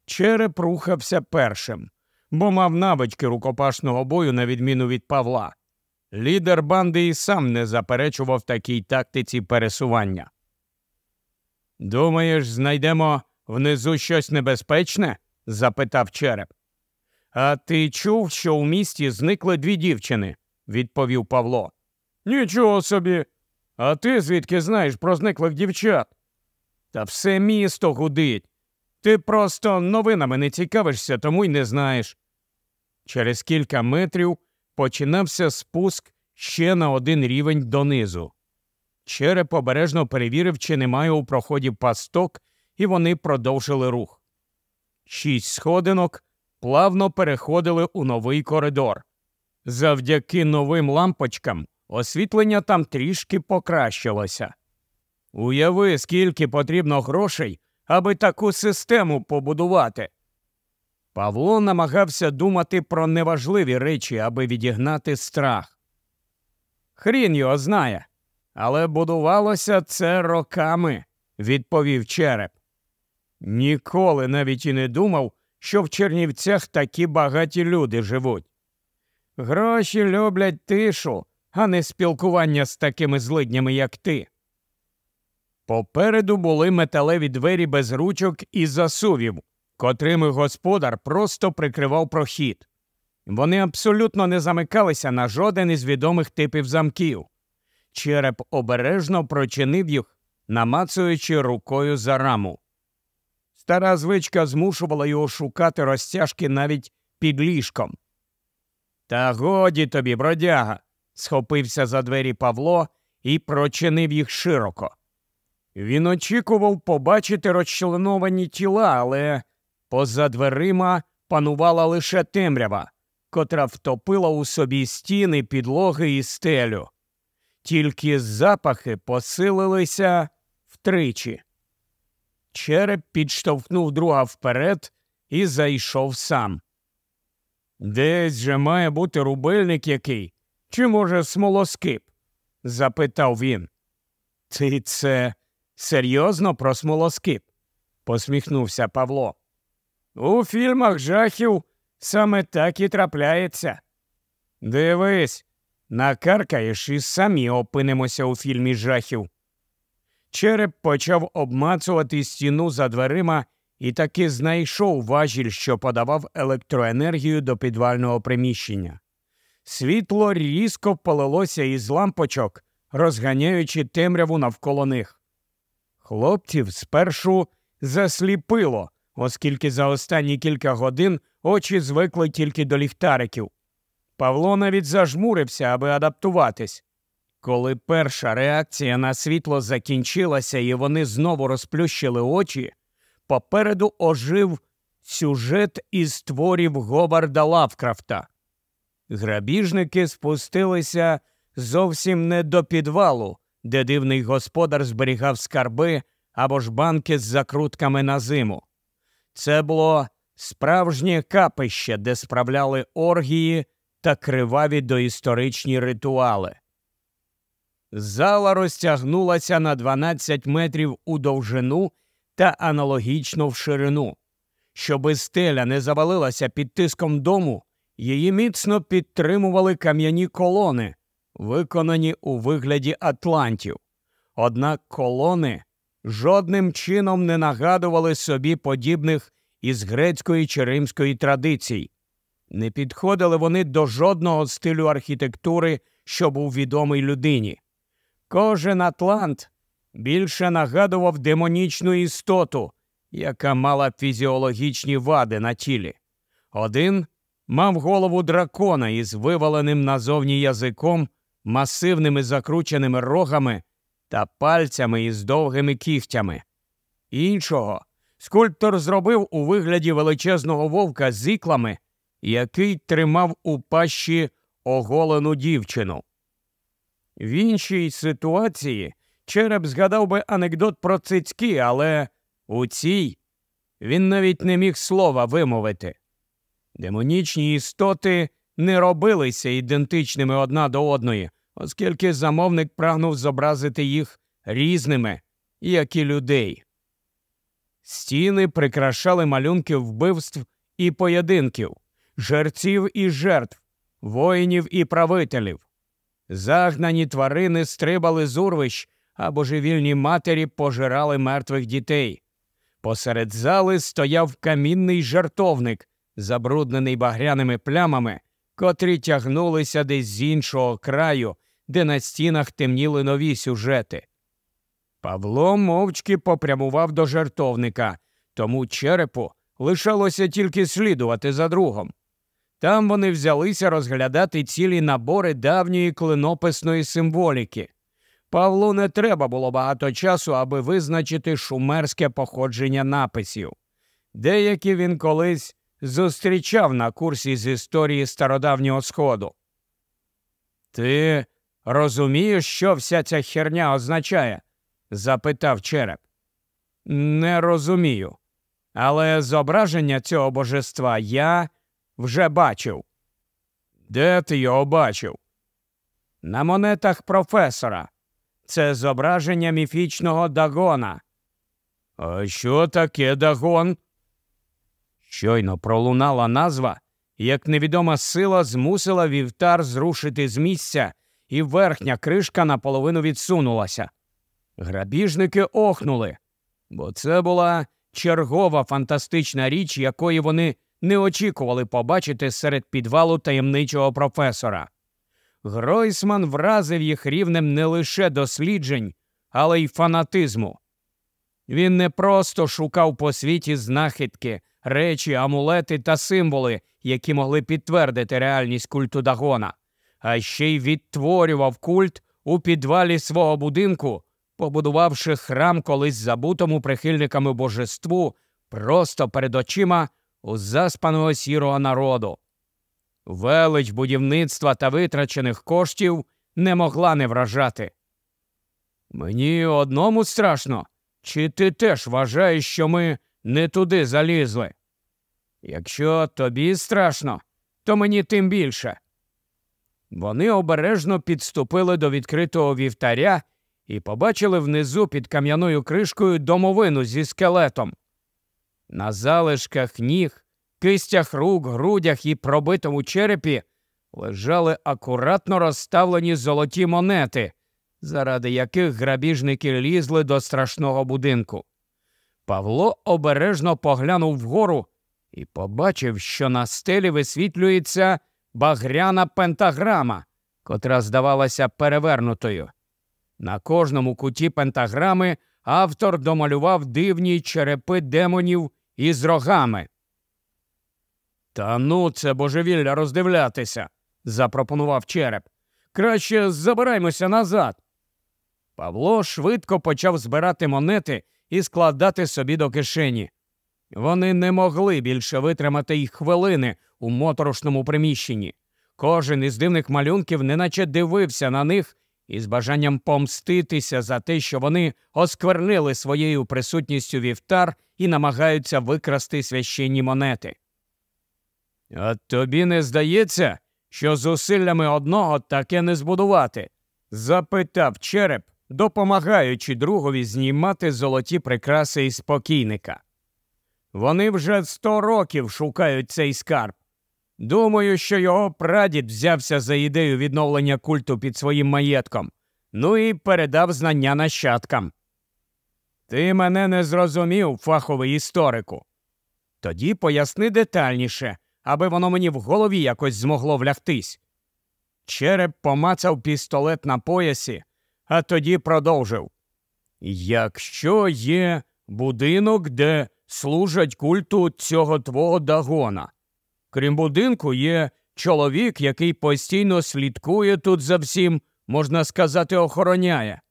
Череп рухався першим, бо мав навички рукопашного бою, на відміну від Павла. Лідер банди і сам не заперечував такій тактиці пересування. Думаєш, знайдемо внизу щось небезпечне? запитав череп. А ти чув, що у місті зникли дві дівчини, відповів Павло. Нічого собі. А ти звідки знаєш про зниклих дівчат? Та все місто гудить. Ти просто новинами не цікавишся, тому й не знаєш. Через кілька метрів починався спуск ще на один рівень донизу. Череп обережно перевірив, чи немає у проході пасток, і вони продовжили рух. Шість сходинок плавно переходили у новий коридор. Завдяки новим лампочкам освітлення там трішки покращилося. Уяви, скільки потрібно грошей, аби таку систему побудувати. Павло намагався думати про неважливі речі, аби відігнати страх. Хрін його знає, але будувалося це роками, відповів череп. Ніколи навіть і не думав, що в Чернівцях такі багаті люди живуть. Гроші люблять тишу, а не спілкування з такими злиднями, як ти. Попереду були металеві двері без ручок і засувів, котрими господар просто прикривав прохід. Вони абсолютно не замикалися на жоден із відомих типів замків. Череп обережно прочинив їх, намацуючи рукою за раму. Стара звичка змушувала його шукати розтяжки навіть під ліжком. Та годі тобі, бродяга, схопився за двері Павло і прочинив їх широко. Він очікував побачити розчленовані тіла, але поза дверима панувала лише темрява, котра втопила у собі стіни, підлоги і стелю. Тільки запахи посилилися втричі. Череп підштовхнув друга вперед і зайшов сам. Десь же має бути рубильник який, чи, може, смолоскип? запитав він. Ти це серйозно про смолоскип? посміхнувся Павло. У фільмах жахів саме так і трапляється. Дивись, накаркаєш і самі опинимося у фільмі жахів. Череп почав обмацувати стіну за дверима і таки знайшов важіль, що подавав електроенергію до підвального приміщення. Світло різко полилося із лампочок, розганяючи темряву навколо них. Хлопців спершу засліпило, оскільки за останні кілька годин очі звикли тільки до ліхтариків. Павло навіть зажмурився, аби адаптуватись. Коли перша реакція на світло закінчилася і вони знову розплющили очі, попереду ожив сюжет із творів Говарда Лавкрафта. Грабіжники спустилися зовсім не до підвалу, де дивний господар зберігав скарби або ж банки з закрутками на зиму. Це було справжнє капище, де справляли оргії та криваві доісторичні ритуали. Зала розтягнулася на 12 метрів у довжину та аналогічно в ширину. Щоби стеля не завалилася під тиском дому, її міцно підтримували кам'яні колони, виконані у вигляді атлантів. Однак колони жодним чином не нагадували собі подібних із грецької чи римської традицій. Не підходили вони до жодного стилю архітектури, що був відомий людині. Кожен Атлант більше нагадував демонічну істоту, яка мала фізіологічні вади на тілі. Один мав голову дракона із виваленим назовні язиком, масивними закрученими рогами та пальцями із довгими кігтями. Іншого скульптор зробив у вигляді величезного вовка з іклами, який тримав у пащі оголену дівчину. В іншій ситуації череп згадав би анекдот про цицьки, але у цій він навіть не міг слова вимовити. Демонічні істоти не робилися ідентичними одна до одної, оскільки замовник прагнув зобразити їх різними, як і людей. Стіни прикрашали малюнки вбивств і поєдинків, жерців і жертв, воїнів і правителів. Загнані тварини стрибали з урвищ, а божевільні матері пожирали мертвих дітей. Посеред зали стояв камінний жартовник, забруднений багряними плямами, котрі тягнулися десь з іншого краю, де на стінах темніли нові сюжети. Павло мовчки попрямував до жартовника, тому черепу лишалося тільки слідувати за другом. Там вони взялися розглядати цілі набори давньої клинописної символіки. Павлу не треба було багато часу, аби визначити шумерське походження написів. Деякі він колись зустрічав на курсі з історії стародавнього сходу. Ти розумієш, що вся ця херня означає? запитав череп. Не розумію. Але зображення цього божества я вже бачив. Де ти його бачив? На монетах професора. Це зображення міфічного дагона. А що таке дагон? Щойно пролунала назва, як невідома сила змусила вівтар зрушити з місця, і верхня кришка наполовину відсунулася. Грабіжники охнули, бо це була чергова фантастична річ, якої вони не очікували побачити серед підвалу таємничого професора. Гройсман вразив їх рівнем не лише досліджень, але й фанатизму. Він не просто шукав по світі знахідки, речі, амулети та символи, які могли підтвердити реальність культу Дагона, а ще й відтворював культ у підвалі свого будинку, побудувавши храм колись забутому прихильниками божеству просто перед очима у заспаного сірого народу. Велич будівництва та витрачених коштів не могла не вражати. Мені одному страшно, чи ти теж вважаєш, що ми не туди залізли? Якщо тобі страшно, то мені тим більше. Вони обережно підступили до відкритого вівтаря і побачили внизу під кам'яною кришкою домовину зі скелетом. На залишках ніг, кистях рук, грудях і пробитому черепі лежали акуратно розставлені золоті монети, заради яких грабіжники лізли до страшного будинку. Павло обережно поглянув вгору і побачив, що на стелі висвітлюється багряна пентаграма, котра здавалася перевернутою. На кожному куті пентаграми автор домалював дивні черепи демонів із рогами. Та ну, це божевілля роздивлятися, запропонував череп. Краще забираймося назад. Павло швидко почав збирати монети і складати собі до кишені. Вони не могли більше витримати й хвилини у моторошному приміщенні. Кожен із дивних малюнків неначе дивився на них із бажанням помститися за те, що вони осквернили своєю присутністю вівтар і намагаються викрасти священні монети. А тобі не здається, що зусиллями одного таке не збудувати? запитав череп, допомагаючи другові знімати золоті прикраси із покійника. Вони вже сто років шукають цей скарб. Думаю, що його прадід взявся за ідею відновлення культу під своїм маєтком, ну і передав знання нащадкам. Ти мене не зрозумів, фаховий історику. Тоді поясни детальніше, аби воно мені в голові якось змогло влягтись. Череп помацав пістолет на поясі, а тоді продовжив. Якщо є будинок, де служать культу цього твого дагона, крім будинку, є чоловік, який постійно слідкує тут за всім, можна сказати, охороняє.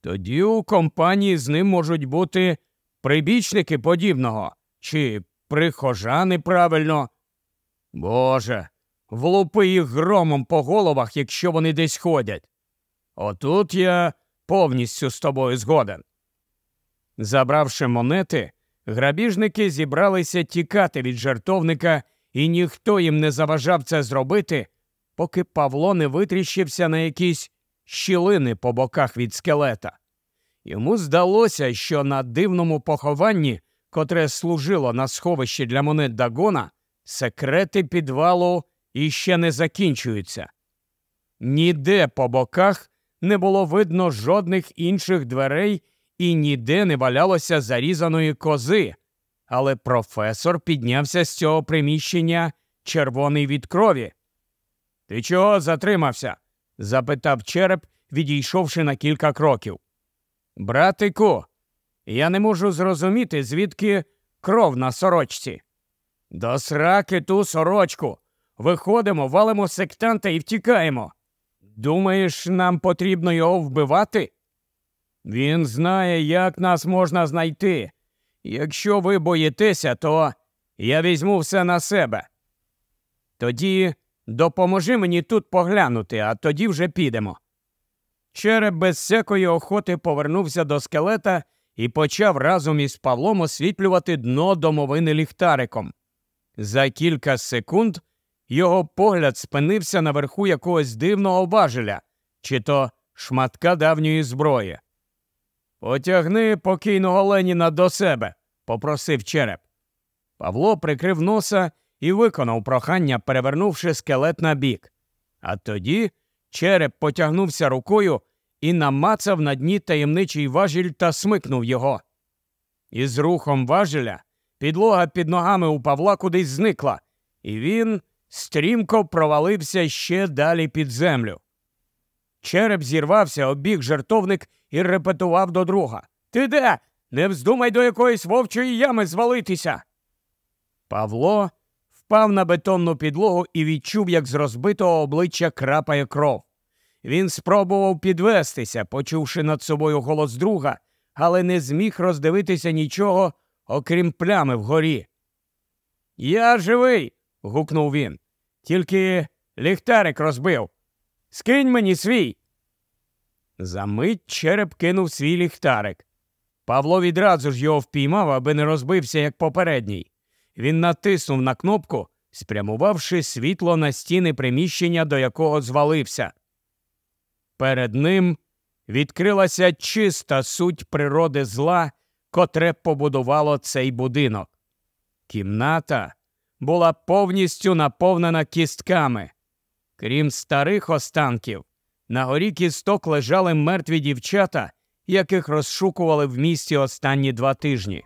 Тоді у компанії з ним можуть бути прибічники подібного чи прихожани правильно. Боже, влупи їх громом по головах, якщо вони десь ходять. Отут я повністю з тобою згоден. Забравши монети, грабіжники зібралися тікати від жартовника і ніхто їм не заважав це зробити, поки Павло не витріщився на якісь щілини по боках від скелета. Йому здалося, що на дивному похованні, котре служило на сховищі для монет Дагона, секрети підвалу іще не закінчуються. Ніде по боках не було видно жодних інших дверей і ніде не валялося зарізаної кози, але професор піднявся з цього приміщення червоний від крові. Ти чого затримався? запитав череп, відійшовши на кілька кроків. Братику, я не можу зрозуміти, звідки кров на сорочці. До сраки ту сорочку. Виходимо, валимо сектанта і втікаємо. Думаєш, нам потрібно його вбивати? Він знає, як нас можна знайти. Якщо ви боїтеся, то я візьму все на себе. Тоді допоможи мені тут поглянути, а тоді вже підемо. Череп без всякої охоти повернувся до скелета і почав разом із Павлом освітлювати дно домовини ліхтариком. За кілька секунд його погляд спинився наверху якогось дивного важеля, чи то шматка давньої зброї. Потягни покійного Леніна до себе, попросив череп. Павло прикрив носа і виконав прохання, перевернувши скелет на бік. А тоді череп потягнувся рукою і намацав на дні таємничий важіль та смикнув його. Із рухом важеля підлога під ногами у Павла кудись зникла, і він стрімко провалився ще далі під землю. Череп зірвався, обіг жартовник і репетував до друга. Ти де? Не вздумай до якоїсь вовчої ями звалитися. Павло впав на бетонну підлогу і відчув, як з розбитого обличчя крапає кров. Він спробував підвестися, почувши над собою голос друга, але не зміг роздивитися нічого, окрім плями вгорі. Я живий. гукнув він. Тільки ліхтарик розбив. Скинь мені свій. Замить череп кинув свій ліхтарик. Павло відразу ж його впіймав, аби не розбився, як попередній. Він натиснув на кнопку, спрямувавши світло на стіни приміщення, до якого звалився. Перед ним відкрилася чиста суть природи зла, котре побудувало цей будинок. Кімната була повністю наповнена кістками. Крім старих останків, на горі кісток лежали мертві дівчата, яких розшукували в місті останні два тижні.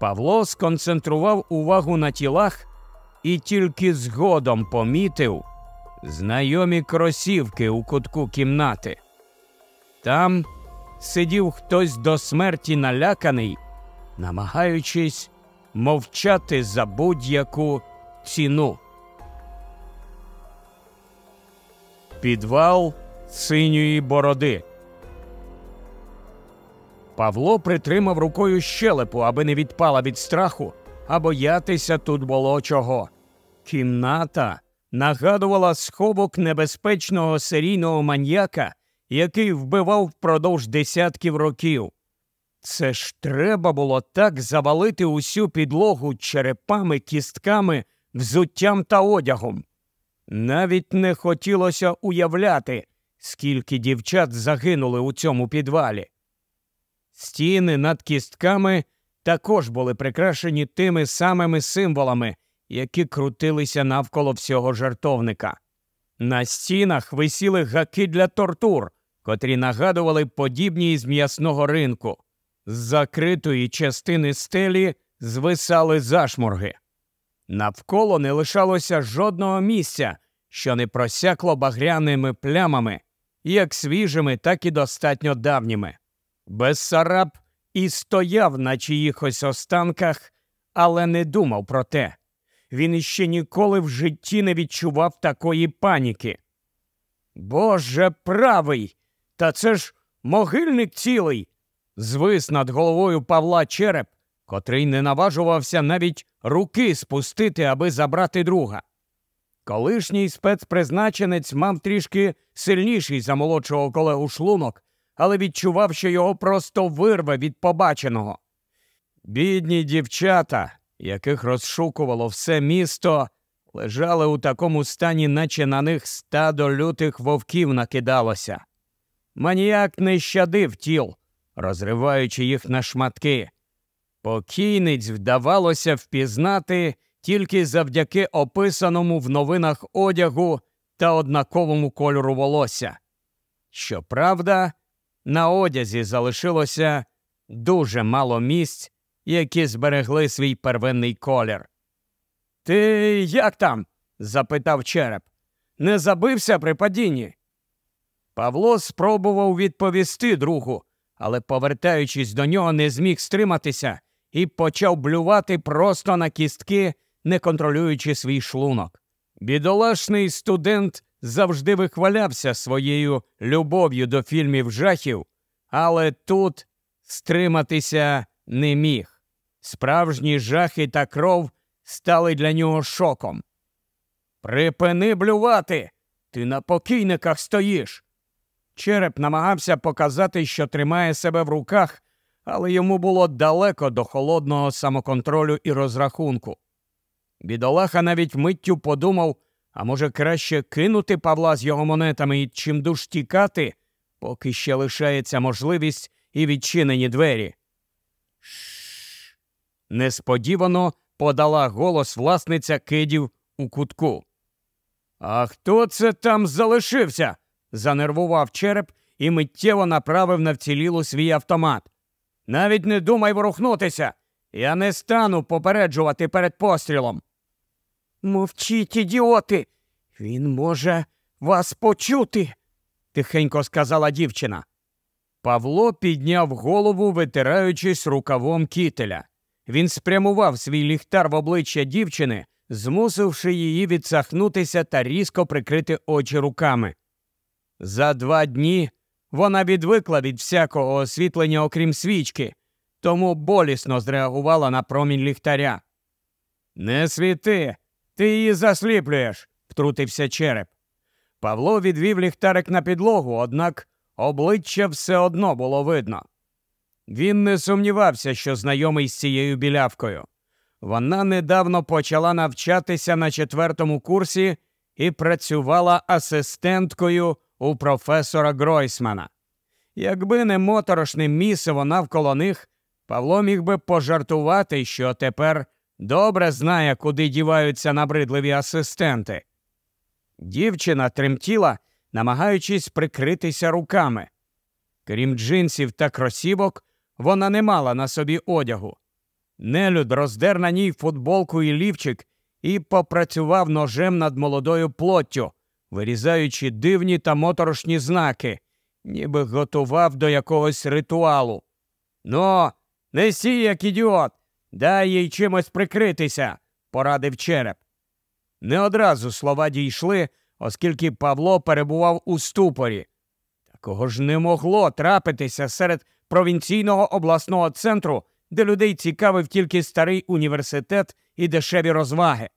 Павло сконцентрував увагу на тілах і тільки згодом помітив знайомі кросівки у кутку кімнати. Там сидів хтось до смерті наляканий, намагаючись мовчати за будь-яку ціну. Підвал синьої бороди. Павло притримав рукою щелепу, аби не відпала від страху, а боятися тут було чого. Кімната нагадувала сховок небезпечного серійного маньяка, який вбивав впродовж десятків років. Це ж треба було так завалити усю підлогу черепами, кістками, взуттям та одягом. Навіть не хотілося уявляти, скільки дівчат загинули у цьому підвалі. Стіни над кістками також були прикрашені тими самими символами, які крутилися навколо всього жартовника. На стінах висіли гаки для тортур, котрі нагадували подібні із м'ясного ринку. З закритої частини стелі звисали зашморги. Навколо не лишалося жодного місця, що не просякло багряними плямами, як свіжими, так і достатньо давніми. Бессараб і стояв на чиїхось останках, але не думав про те. Він іще ніколи в житті не відчував такої паніки. Боже правий! Та це ж могильник цілий. Звис над головою Павла череп, котрий не наважувався навіть руки спустити, аби забрати друга. Колишній спецпризначенець мав трішки сильніший за молодшого колегу шлунок, але відчував, що його просто вирве від побаченого. Бідні дівчата, яких розшукувало все місто, лежали у такому стані, наче на них стадо лютих вовків накидалося. Маніяк не щадив тіл, розриваючи їх на шматки. Покійниць вдавалося впізнати тільки завдяки описаному в новинах одягу та однаковому кольору волосся. Щоправда, на одязі залишилося дуже мало місць, які зберегли свій первинний колір. Ти як там? запитав череп. Не забився при падінні? Павло спробував відповісти другу, але, повертаючись до нього, не зміг стриматися і почав блювати просто на кістки, не контролюючи свій шлунок. Бідолашний студент завжди вихвалявся своєю любов'ю до фільмів жахів, але тут стриматися не міг. Справжні жахи та кров стали для нього шоком. Припини блювати, ти на покійниках стоїш. Череп намагався показати, що тримає себе в руках, але йому було далеко до холодного самоконтролю і розрахунку. Бідолаха навіть миттю подумав, а може, краще кинути Павла з його монетами і чимдуж тікати, поки ще лишається можливість і відчинені двері. Шш. Несподівано подала голос власниця кидів у кутку. А хто це там залишився? занервував череп і миттєво направив на вцілілу свій автомат. Навіть не думай ворухнутися. Я не стану попереджувати перед пострілом. Мовчіть, ідіоти. Він може вас почути, тихенько сказала дівчина. Павло підняв голову, витираючись рукавом кітеля. Він спрямував свій ліхтар в обличчя дівчини, змусивши її відсахнутися та різко прикрити очі руками. За два дні вона відвикла від всякого освітлення, окрім свічки, тому болісно зреагувала на промінь ліхтаря. Не світи, ти її засліплюєш, втрутився череп. Павло відвів ліхтарик на підлогу, однак обличчя все одно було видно. Він не сумнівався, що знайомий з цією білявкою. Вона недавно почала навчатися на четвертому курсі і працювала асистенткою у професора Гройсмана. Якби не моторошне місиво навколо них, Павло міг би пожартувати, що тепер добре знає, куди діваються набридливі асистенти. Дівчина тремтіла, намагаючись прикритися руками. Крім джинсів та кросівок, вона не мала на собі одягу. Нелюд роздер на ній футболку і лівчик і попрацював ножем над молодою плоттю, вирізаючи дивні та моторошні знаки, ніби готував до якогось ритуалу. Ну, не сій, як ідіот, дай їй чимось прикритися, порадив череп. Не одразу слова дійшли, оскільки Павло перебував у ступорі. Такого ж не могло трапитися серед провінційного обласного центру, де людей цікавив тільки старий університет і дешеві розваги.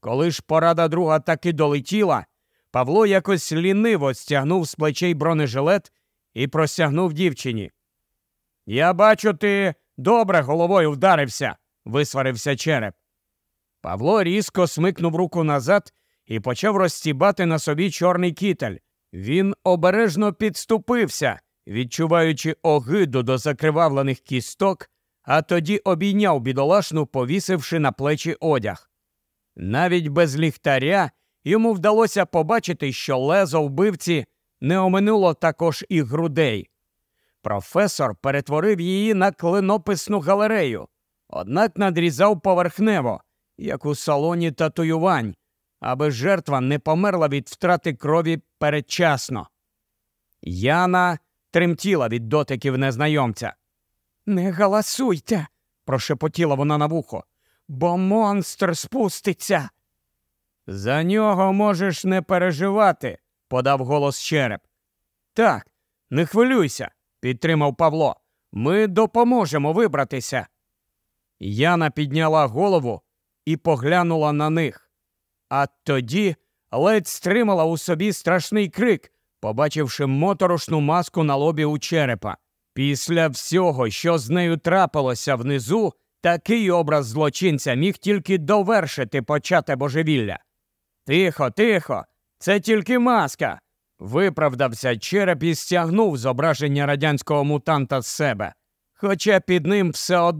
Коли ж порада друга таки долетіла, Павло якось ліниво стягнув з плечей бронежилет і простягнув дівчині. Я бачу, ти добре головою вдарився, висварився череп. Павло різко смикнув руку назад і почав розстібати на собі чорний кітель. Він обережно підступився, відчуваючи огиду до закривавлених кісток, а тоді обійняв бідолашну, повісивши на плечі одяг. Навіть без ліхтаря йому вдалося побачити, що лезо вбивці не оминуло також і грудей. Професор перетворив її на клинописну галерею, однак надрізав поверхнево, як у салоні татуювань, аби жертва не померла від втрати крові передчасно. Яна тремтіла від дотиків незнайомця. Не галасуйте, прошепотіла вона на вухо, бо монстр спуститься. За нього можеш не переживати, подав голос череп. Так, не хвилюйся, підтримав Павло. Ми допоможемо вибратися. Яна підняла голову і поглянула на них. А тоді ледь стримала у собі страшний крик, побачивши моторошну маску на лобі у черепа. Після всього, що з нею трапилося внизу, Такий образ злочинця міг тільки довершити почате божевілля. Тихо, тихо, це тільки маска. Виправдався череп і стягнув зображення радянського мутанта з себе, хоча під ним все одно.